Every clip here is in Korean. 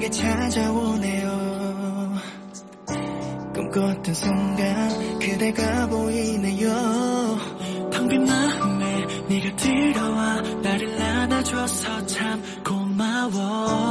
내게 찾아오네요. 꿈꿨던 순간 그대가 보이네요. 텅빈 마음에 네가 들어와 나를 안아줘서 참 고마워.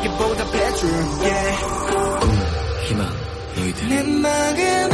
베개보다 bedroom yeah. 꿈 희망 너희들. 내 마음에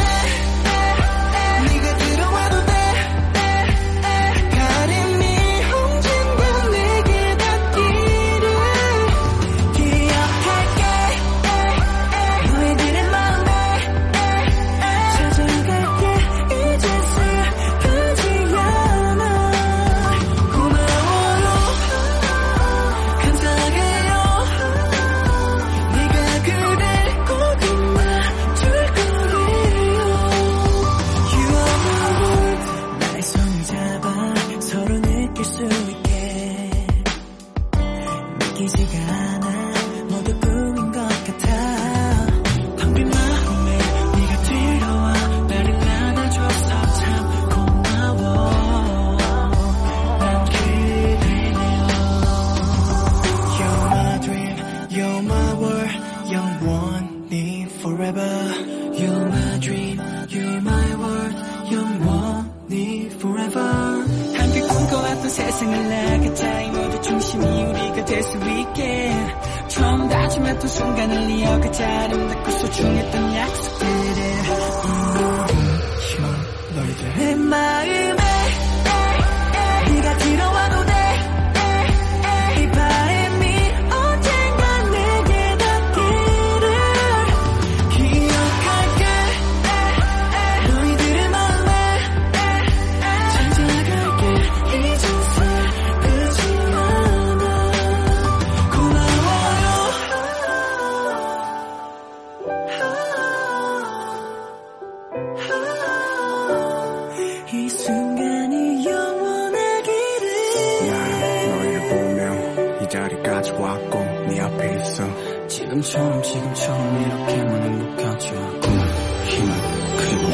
forever. You're my dream, you're my world, you're money forever. 함께 꿈꿔왔던 세상을 나가 타임 모두 중심이 우리가 될 수 있게. 처음 다짐했던 순간을 이어가자 아름답고 소중했던 이 자리까지 왔고 네 앞에 있어. 지금처럼 지금처럼 이렇게만 행복하지 않고 힘은 그리고